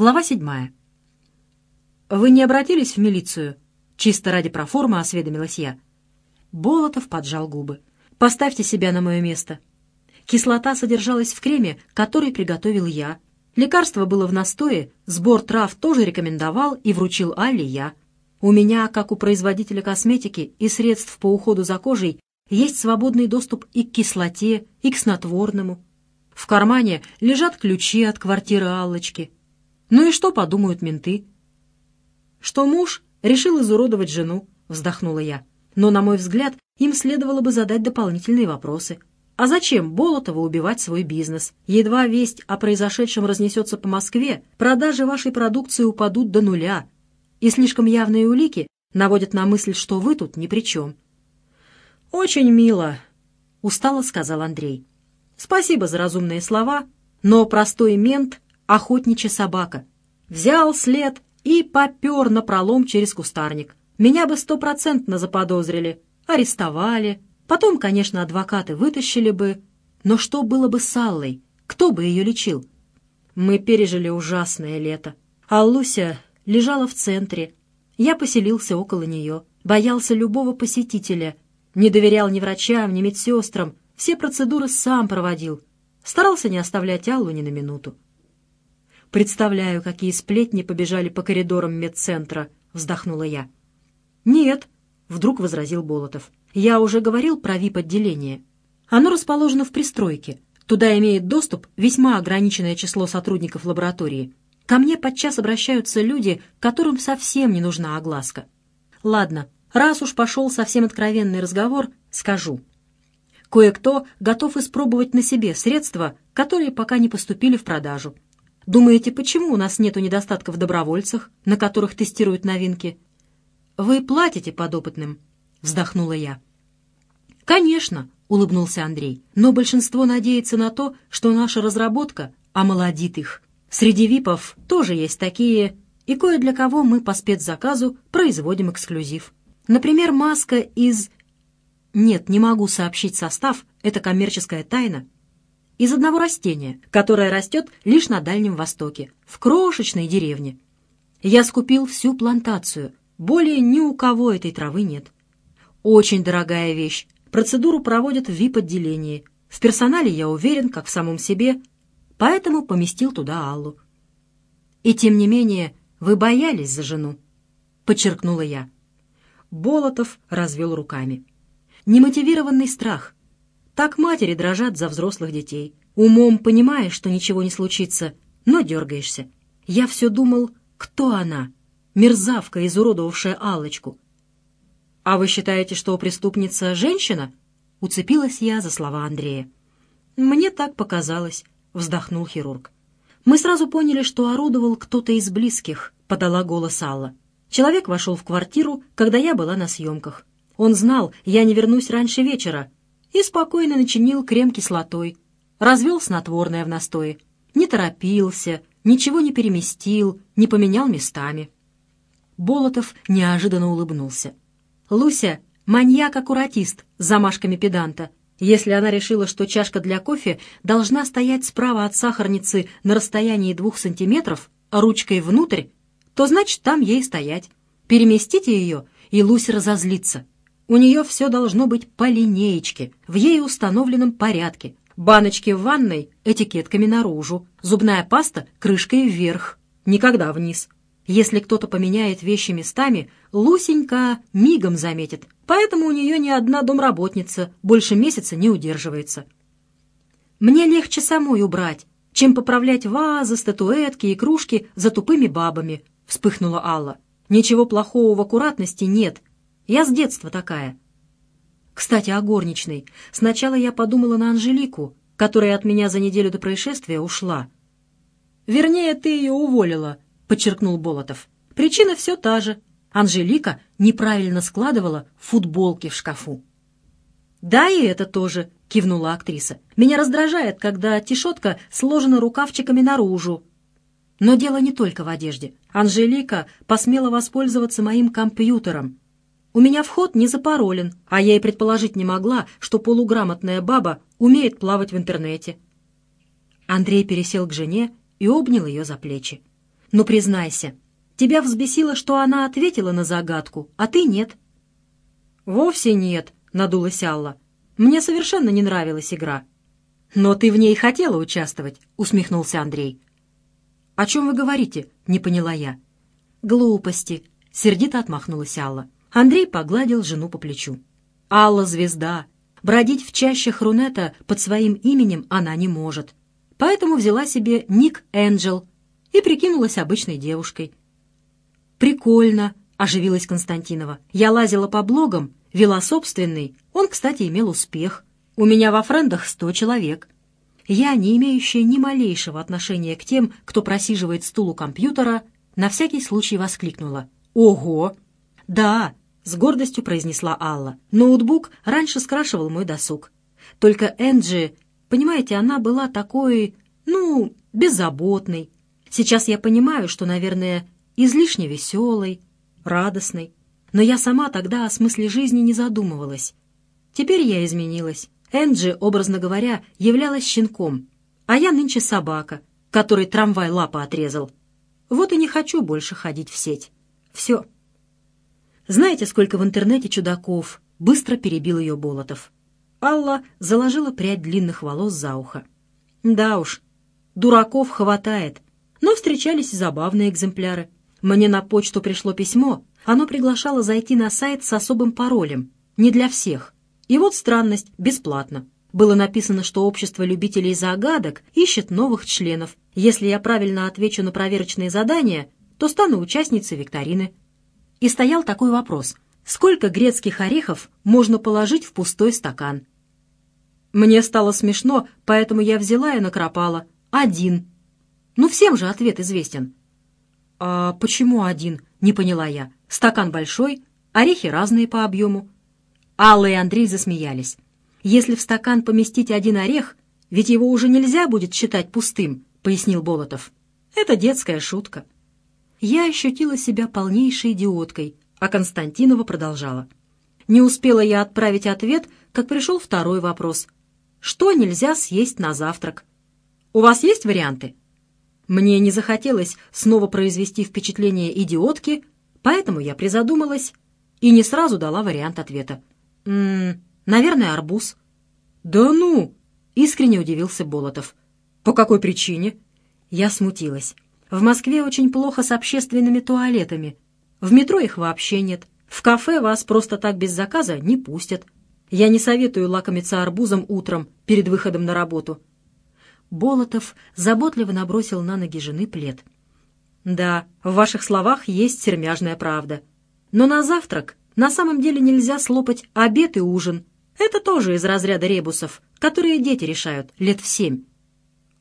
Глава седьмая. «Вы не обратились в милицию?» Чисто ради проформы осведомилась я. Болотов поджал губы. «Поставьте себя на мое место. Кислота содержалась в креме, который приготовил я. Лекарство было в настое, сбор трав тоже рекомендовал и вручил Алле я. У меня, как у производителя косметики и средств по уходу за кожей, есть свободный доступ и к кислоте, и к снотворному. В кармане лежат ключи от квартиры Аллочки. Ну и что подумают менты? Что муж решил изуродовать жену, вздохнула я. Но, на мой взгляд, им следовало бы задать дополнительные вопросы. А зачем Болотову убивать свой бизнес? Едва весть о произошедшем разнесется по Москве, продажи вашей продукции упадут до нуля. И слишком явные улики наводят на мысль, что вы тут ни при чем. «Очень мило», — устало сказал Андрей. «Спасибо за разумные слова, но простой мент охотничья собака. Взял след и попер на пролом через кустарник. Меня бы стопроцентно заподозрили, арестовали. Потом, конечно, адвокаты вытащили бы. Но что было бы с Аллой? Кто бы ее лечил? Мы пережили ужасное лето. А Луся лежала в центре. Я поселился около нее. Боялся любого посетителя. Не доверял ни врачам, ни медсестрам. Все процедуры сам проводил. Старался не оставлять Аллу ни на минуту. Представляю, какие сплетни побежали по коридорам медцентра, вздохнула я. Нет, вдруг возразил Болотов. Я уже говорил про ВИП-отделение. Оно расположено в пристройке. Туда имеет доступ весьма ограниченное число сотрудников лаборатории. Ко мне подчас обращаются люди, которым совсем не нужна огласка. Ладно, раз уж пошел совсем откровенный разговор, скажу. Кое-кто готов испробовать на себе средства, которые пока не поступили в продажу. Думаете, почему у нас нету недостатка в добровольцах, на которых тестируют новинки? Вы платите подопытным, вздохнула я. Конечно, улыбнулся Андрей, но большинство надеется на то, что наша разработка омолодит их. Среди ВИПов тоже есть такие, и кое для кого мы по спецзаказу производим эксклюзив. Например, маска из... Нет, не могу сообщить состав, это коммерческая тайна, из одного растения, которое растет лишь на Дальнем Востоке, в крошечной деревне. Я скупил всю плантацию, более ни у кого этой травы нет. Очень дорогая вещь. Процедуру проводят в ВИП-отделении. В персонале я уверен, как в самом себе, поэтому поместил туда Аллу. И тем не менее вы боялись за жену, подчеркнула я. Болотов развел руками. Немотивированный страх — так матери дрожат за взрослых детей. Умом понимаешь, что ничего не случится, но дергаешься. Я все думал, кто она? Мерзавка, изуродовавшая алочку «А вы считаете, что преступница женщина?» Уцепилась я за слова Андрея. «Мне так показалось», — вздохнул хирург. «Мы сразу поняли, что орудовал кто-то из близких», — подала голос Алла. Человек вошел в квартиру, когда я была на съемках. Он знал, я не вернусь раньше вечера, и спокойно начинил крем кислотой, развел снотворное в настое, не торопился, ничего не переместил, не поменял местами. Болотов неожиданно улыбнулся. «Луся — маньяк-аккуратист с замашками педанта. Если она решила, что чашка для кофе должна стоять справа от сахарницы на расстоянии двух сантиметров, а ручкой внутрь, то значит там ей стоять. Переместите ее, и Луся разозлится. У нее все должно быть по линеечке, в ей установленном порядке. Баночки в ванной этикетками наружу, зубная паста крышкой вверх, никогда вниз. Если кто-то поменяет вещи местами, Лусенька мигом заметит, поэтому у нее ни одна домработница больше месяца не удерживается. Мне легче самой убрать, чем поправлять вазы, статуэтки и кружки за тупыми бабами, вспыхнула Алла. Ничего плохого в аккуратности нет, я с детства такая. Кстати, о горничной. Сначала я подумала на Анжелику, которая от меня за неделю до происшествия ушла. «Вернее, ты ее уволила», — подчеркнул Болотов. «Причина все та же. Анжелика неправильно складывала футболки в шкафу». «Да, и это тоже», — кивнула актриса. «Меня раздражает, когда тишотка сложена рукавчиками наружу». Но дело не только в одежде. Анжелика посмела воспользоваться моим компьютером, у меня вход не запаролен, а я и предположить не могла, что полуграмотная баба умеет плавать в интернете. Андрей пересел к жене и обнял ее за плечи. Ну, признайся, тебя взбесило, что она ответила на загадку, а ты нет». «Вовсе нет», — надулась Алла. «Мне совершенно не нравилась игра». «Но ты в ней хотела участвовать», — усмехнулся Андрей. «О чем вы говорите?» — не поняла я. «Глупости», — сердито отмахнулась Алла. Андрей погладил жену по плечу. «Алла — звезда. Бродить в чащах Рунета под своим именем она не может. Поэтому взяла себе ник Энджел и прикинулась обычной девушкой». «Прикольно», — оживилась Константинова. «Я лазила по блогам, вела собственный. Он, кстати, имел успех. У меня во френдах сто человек. Я, не имеющая ни малейшего отношения к тем, кто просиживает стул у компьютера, на всякий случай воскликнула. «Ого!» «Да», — с гордостью произнесла Алла. «Ноутбук раньше скрашивал мой досуг. Только Энджи, понимаете, она была такой, ну, беззаботной. Сейчас я понимаю, что, наверное, излишне веселой, радостной. Но я сама тогда о смысле жизни не задумывалась. Теперь я изменилась. Энджи, образно говоря, являлась щенком, а я нынче собака, которой трамвай лапа отрезал. Вот и не хочу больше ходить в сеть. Все. Знаете, сколько в интернете чудаков? Быстро перебил ее Болотов. Алла заложила прядь длинных волос за ухо. Да уж, дураков хватает. Но встречались забавные экземпляры. Мне на почту пришло письмо. Оно приглашало зайти на сайт с особым паролем. Не для всех. И вот странность, бесплатно. Было написано, что общество любителей загадок ищет новых членов. Если я правильно отвечу на проверочные задания, то стану участницей викторины. И стоял такой вопрос. Сколько грецких орехов можно положить в пустой стакан? Мне стало смешно, поэтому я взяла и накропала. Один. Ну, всем же ответ известен. «А почему один?» — не поняла я. «Стакан большой, орехи разные по объему. Алла и Андрей засмеялись. «Если в стакан поместить один орех, ведь его уже нельзя будет считать пустым», — пояснил Болотов. «Это детская шутка». Я ощутила себя полнейшей идиоткой, а Константинова продолжала. Не успела я отправить ответ, как пришел второй вопрос. «Что нельзя съесть на завтрак?» «У вас есть варианты?» Мне не захотелось снова произвести впечатление идиотки, поэтому я призадумалась и не сразу дала вариант ответа. «М -м, наверное, арбуз». «Да ну!» — искренне удивился Болотов. «По какой причине?» Я смутилась. «В Москве очень плохо с общественными туалетами. В метро их вообще нет. В кафе вас просто так без заказа не пустят. Я не советую лакомиться арбузом утром перед выходом на работу». Болотов заботливо набросил на ноги жены плед. «Да, в ваших словах есть сермяжная правда. Но на завтрак на самом деле нельзя слопать обед и ужин. Это тоже из разряда ребусов, которые дети решают лет в семь.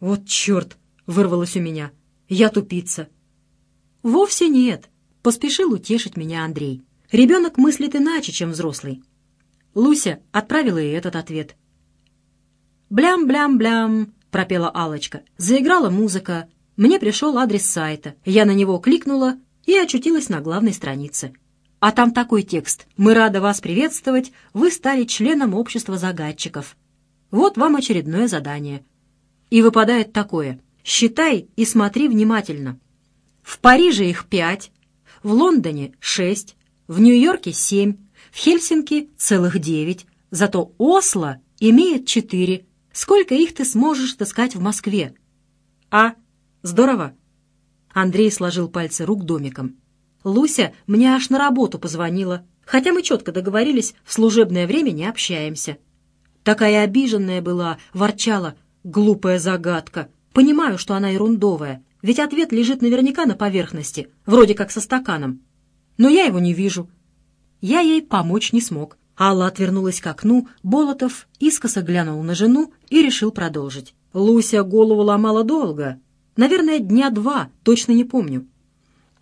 «Вот черт!» — вырвалось у меня. «Я тупица». «Вовсе нет», — поспешил утешить меня Андрей. «Ребенок мыслит иначе, чем взрослый». Луся отправила и этот ответ. «Блям-блям-блям», — пропела алочка Заиграла музыка. Мне пришел адрес сайта. Я на него кликнула и очутилась на главной странице. А там такой текст. «Мы рады вас приветствовать. Вы стали членом общества загадчиков. Вот вам очередное задание». И выпадает такое. «Считай и смотри внимательно. В Париже их пять, в Лондоне шесть, в Нью-Йорке семь, в Хельсинки целых девять, зато Осло имеет четыре. Сколько их ты сможешь таскать в Москве?» «А? Здорово!» Андрей сложил пальцы рук домиком. Луся мне аж на работу позвонила, хотя мы четко договорились, в служебное время не общаемся. Такая обиженная была, ворчала. Глупая загадка. Понимаю, что она ерундовая, ведь ответ лежит наверняка на поверхности, вроде как со стаканом. Но я его не вижу. Я ей помочь не смог. Алла отвернулась к окну, Болотов искоса глянул на жену и решил продолжить. Луся голову ломала долго. Наверное, дня два, точно не помню.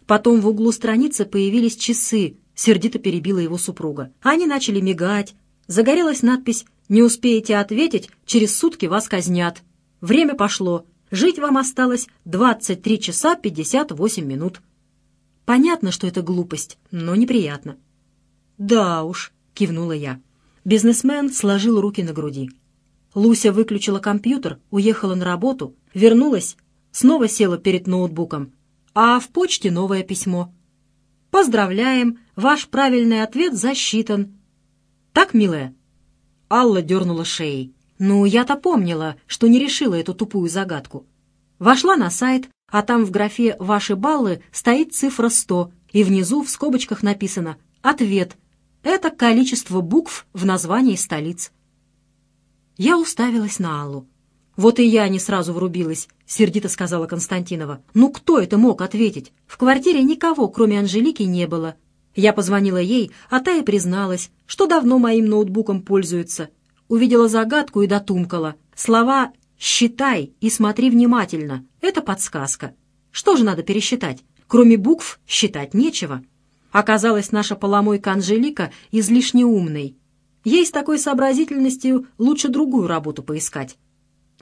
Потом в углу страницы появились часы, сердито перебила его супруга. Они начали мигать. Загорелась надпись «Не успеете ответить, через сутки вас казнят». Время пошло. Жить вам осталось 23 часа 58 минут. Понятно, что это глупость, но неприятно. «Да уж», — кивнула я. Бизнесмен сложил руки на груди. Луся выключила компьютер, уехала на работу, вернулась, снова села перед ноутбуком а в почте новое письмо. «Поздравляем, ваш правильный ответ засчитан». «Так, милая?» Алла дернула шеей. «Ну, я-то помнила, что не решила эту тупую загадку. Вошла на сайт, а там в графе «Ваши баллы» стоит цифра 100, и внизу в скобочках написано «Ответ». Это количество букв в названии столиц. Я уставилась на Аллу. «Вот и я не сразу врубилась», — сердито сказала Константинова. «Ну кто это мог ответить? В квартире никого, кроме Анжелики, не было. Я позвонила ей, а та и призналась, что давно моим ноутбуком пользуется. Увидела загадку и дотумкала. Слова «считай» и «смотри внимательно» — это подсказка. Что же надо пересчитать? Кроме букв считать нечего. Оказалось, наша поломойка Анжелика излишне умной. Ей с такой сообразительностью лучше другую работу поискать.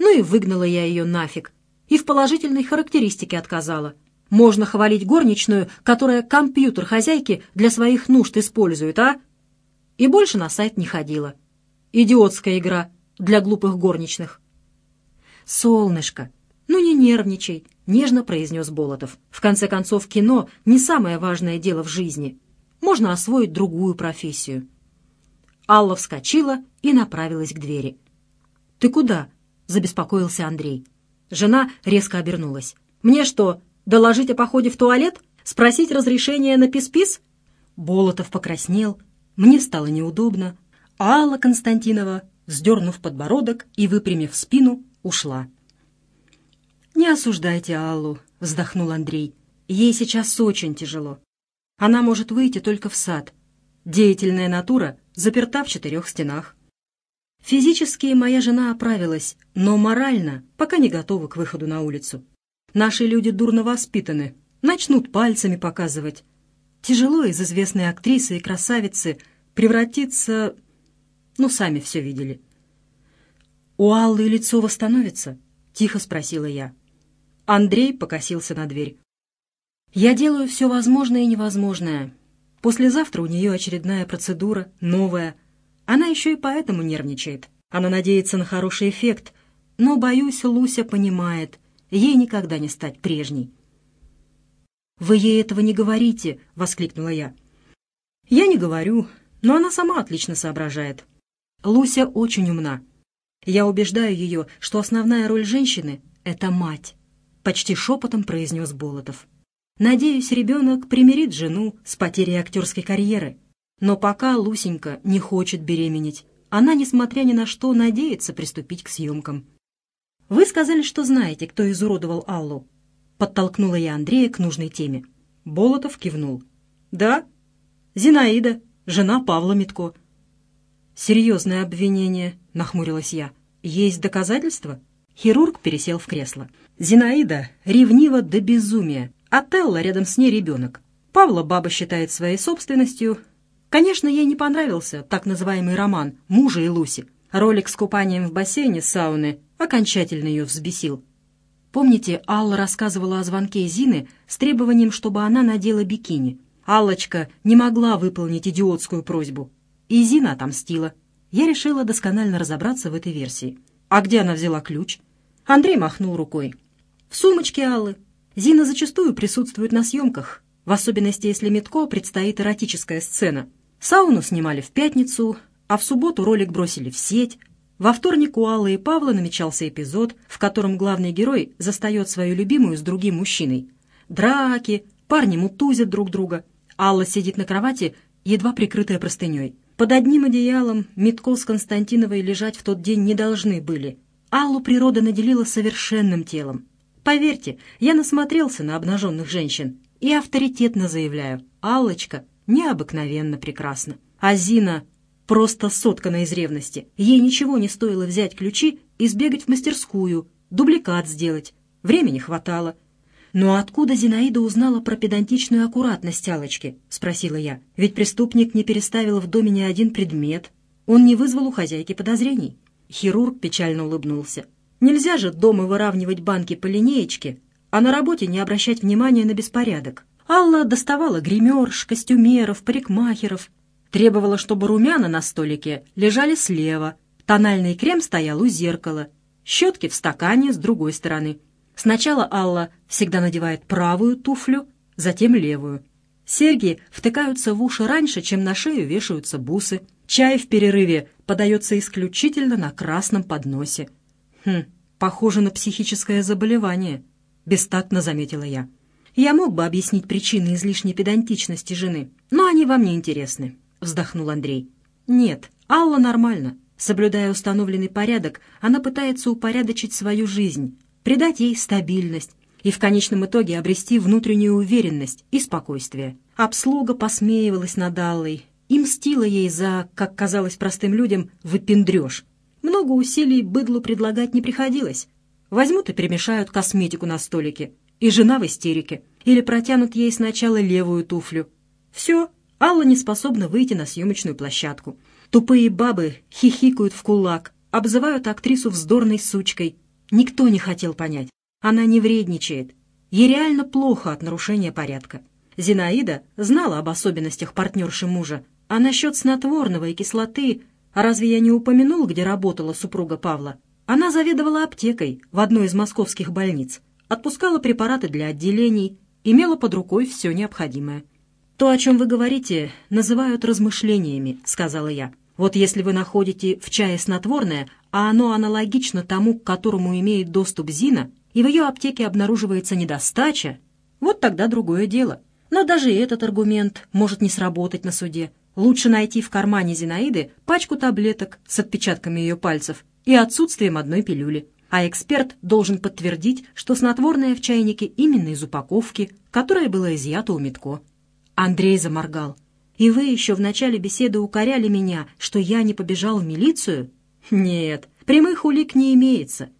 Ну и выгнала я ее нафиг. И в положительной характеристике отказала. Можно хвалить горничную, которая компьютер хозяйки для своих нужд использует, а? И больше на сайт не ходила. Идиотская игра для глупых горничных. «Солнышко, ну не нервничай», — нежно произнес Болотов. «В конце концов, кино — не самое важное дело в жизни. Можно освоить другую профессию». Алла вскочила и направилась к двери. «Ты куда?» — забеспокоился Андрей. Жена резко обернулась. «Мне что, доложить о походе в туалет? Спросить разрешения на пис-пис?» Болотов покраснел. Мне стало неудобно. Алла Константинова, сдернув подбородок и выпрямив спину, ушла. «Не осуждайте Аллу», — вздохнул Андрей. «Ей сейчас очень тяжело. Она может выйти только в сад. Деятельная натура заперта в четырех стенах. Физически моя жена оправилась, но морально пока не готова к выходу на улицу. Наши люди дурно воспитаны, начнут пальцами показывать. Тяжело из известной актрисы и красавицы превратиться... Ну, сами все видели. «У Аллы лицо восстановится?» — тихо спросила я. Андрей покосился на дверь. «Я делаю все возможное и невозможное. Послезавтра у нее очередная процедура, новая. Она еще и поэтому нервничает. Она надеется на хороший эффект, но, боюсь, Луся понимает, ей никогда не стать прежней». «Вы ей этого не говорите!» — воскликнула я. «Я не говорю, но она сама отлично соображает. Луся очень умна. Я убеждаю ее, что основная роль женщины — это мать. — почти шепотом произнес Болотов. «Надеюсь, ребенок примирит жену с потерей актерской карьеры. Но пока Лусенька не хочет беременеть. Она, несмотря ни на что, надеется приступить к съемкам». «Вы сказали, что знаете, кто изуродовал Аллу?» Подтолкнула я Андрея к нужной теме. Болотов кивнул. «Да, Зинаида, жена Павла Митко». «Серьезное обвинение», — нахмурилась я. «Есть доказательства?» Хирург пересел в кресло. Зинаида ревнива до безумия, Телла рядом с ней ребенок. Павла баба считает своей собственностью. Конечно, ей не понравился так называемый роман мужа и Луси. Ролик с купанием в бассейне сауны окончательно ее взбесил. Помните, Алла рассказывала о звонке Зины с требованием, чтобы она надела бикини. Аллочка не могла выполнить идиотскую просьбу. И Зина отомстила. Я решила досконально разобраться в этой версии. А где она взяла ключ? Андрей махнул рукой. В сумочке Аллы. Зина зачастую присутствует на съемках, в особенности, если Митко предстоит эротическая сцена. Сауну снимали в пятницу, а в субботу ролик бросили в сеть. Во вторник у Аллы и Павла намечался эпизод, в котором главный герой застает свою любимую с другим мужчиной. Драки, парни мутузят друг друга. Алла сидит на кровати, едва прикрытая простыней. Под одним одеялом Митко с Константиновой лежать в тот день не должны были. Аллу природа наделила совершенным телом. Поверьте, я насмотрелся на обнаженных женщин и авторитетно заявляю, Аллочка необыкновенно прекрасна. А Зина просто соткана из ревности. Ей ничего не стоило взять ключи и сбегать в мастерскую, дубликат сделать. Времени хватало. «Но откуда Зинаида узнала про педантичную аккуратность Аллочки?» — спросила я. «Ведь преступник не переставил в доме ни один предмет. Он не вызвал у хозяйки подозрений». Хирург печально улыбнулся. Нельзя же дома выравнивать банки по линеечке, а на работе не обращать внимания на беспорядок. Алла доставала гримерш, костюмеров, парикмахеров. Требовала, чтобы румяна на столике лежали слева, тональный крем стоял у зеркала, щетки в стакане с другой стороны. Сначала Алла всегда надевает правую туфлю, затем левую. Серьги втыкаются в уши раньше, чем на шею вешаются бусы. Чай в перерыве подается исключительно на красном подносе. Хм, похоже на психическое заболевание, бестактно заметила я. Я мог бы объяснить причины излишней педантичности жены, но они вам не интересны, вздохнул Андрей. Нет, Алла нормально. Соблюдая установленный порядок, она пытается упорядочить свою жизнь, придать ей стабильность, и в конечном итоге обрести внутреннюю уверенность и спокойствие. Обслуга посмеивалась над Аллой и мстила ей за, как казалось простым людям, выпендреж. Много усилий быдлу предлагать не приходилось. Возьмут и перемешают косметику на столике, и жена в истерике, или протянут ей сначала левую туфлю. Все, Алла не способна выйти на съемочную площадку. Тупые бабы хихикают в кулак, обзывают актрису вздорной сучкой. Никто не хотел понять, она не вредничает. Ей реально плохо от нарушения порядка. Зинаида знала об особенностях партнерши мужа, а насчет снотворного и кислоты... А разве я не упомянул, где работала супруга Павла? Она заведовала аптекой в одной из московских больниц, отпускала препараты для отделений, имела под рукой все необходимое. «То, о чем вы говорите, называют размышлениями», — сказала я. «Вот если вы находите в чае снотворное, а оно аналогично тому, к которому имеет доступ Зина, и в ее аптеке обнаруживается недостача, вот тогда другое дело. Но даже этот аргумент может не сработать на суде. Лучше найти в кармане Зинаиды пачку таблеток с отпечатками ее пальцев и отсутствием одной пилюли. А эксперт должен подтвердить, что снотворное в чайнике именно из упаковки, которая была изъята у Митко. Андрей заморгал. «И вы еще в начале беседы укоряли меня, что я не побежал в милицию?» «Нет, прямых улик не имеется.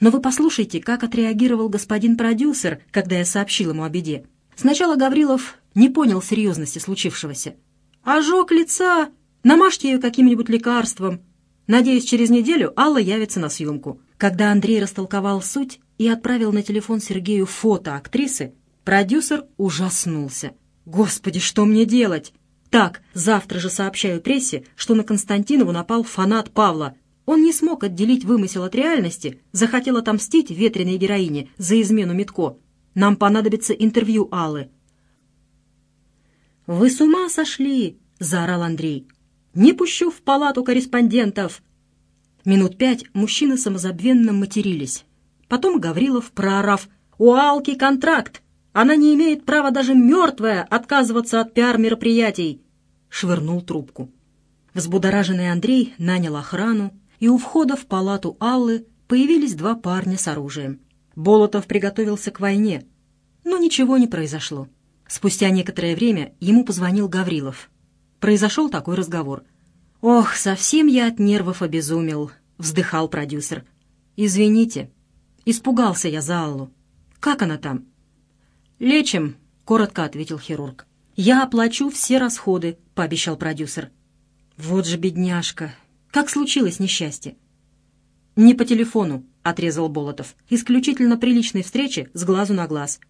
Но вы послушайте, как отреагировал господин продюсер, когда я сообщил ему о беде. Сначала Гаврилов не понял серьезности случившегося. «Ожог лица! Намажьте ее каким-нибудь лекарством!» Надеюсь, через неделю Алла явится на съемку. Когда Андрей растолковал суть и отправил на телефон Сергею фото актрисы, продюсер ужаснулся. «Господи, что мне делать?» «Так, завтра же сообщаю прессе, что на Константинову напал фанат Павла, он не смог отделить вымысел от реальности, захотел отомстить ветреной героине за измену Митко. Нам понадобится интервью Аллы. «Вы с ума сошли!» — заорал Андрей. «Не пущу в палату корреспондентов!» Минут пять мужчины самозабвенно матерились. Потом Гаврилов, проорав «У Алки контракт! Она не имеет права даже мертвая отказываться от пиар-мероприятий!» швырнул трубку. Взбудораженный Андрей нанял охрану, и у входа в палату Аллы появились два парня с оружием. Болотов приготовился к войне, но ничего не произошло. Спустя некоторое время ему позвонил Гаврилов. Произошел такой разговор. «Ох, совсем я от нервов обезумел», — вздыхал продюсер. «Извините, испугался я за Аллу. Как она там?» «Лечим», — коротко ответил хирург. «Я оплачу все расходы», — пообещал продюсер. «Вот же бедняжка, как случилось несчастье?» «Не по телефону», — отрезал Болотов. «Исключительно при личной встрече с глазу на глаз.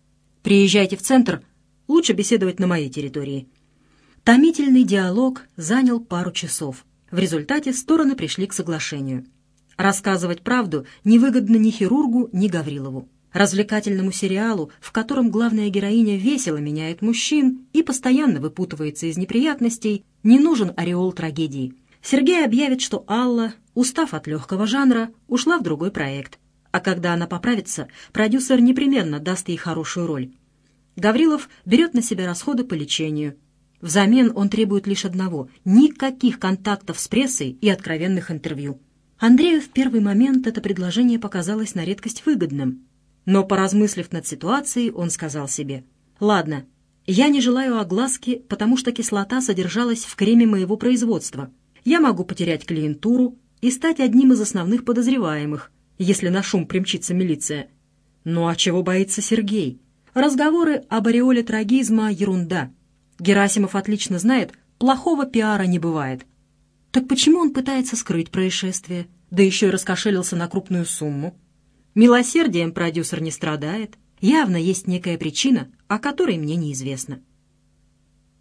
Приезжайте в центр, лучше беседовать на моей территории». Томительный диалог занял пару часов. В результате стороны пришли к соглашению. Рассказывать правду невыгодно ни хирургу, ни Гаврилову. Развлекательному сериалу, в котором главная героиня весело меняет мужчин и постоянно выпутывается из неприятностей, не нужен ореол трагедии. Сергей объявит, что Алла, устав от легкого жанра, ушла в другой проект. А когда она поправится, продюсер непременно даст ей хорошую роль. Гаврилов берет на себя расходы по лечению. Взамен он требует лишь одного — никаких контактов с прессой и откровенных интервью. Андрею в первый момент это предложение показалось на редкость выгодным. Но, поразмыслив над ситуацией, он сказал себе, «Ладно, я не желаю огласки, потому что кислота содержалась в креме моего производства я могу потерять клиентуру и стать одним из основных подозреваемых, если на шум примчится милиция. Ну а чего боится Сергей? Разговоры об ореоле трагизма — ерунда. Герасимов отлично знает, плохого пиара не бывает. Так почему он пытается скрыть происшествие, да еще и раскошелился на крупную сумму? Милосердием продюсер не страдает. Явно есть некая причина, о которой мне неизвестно.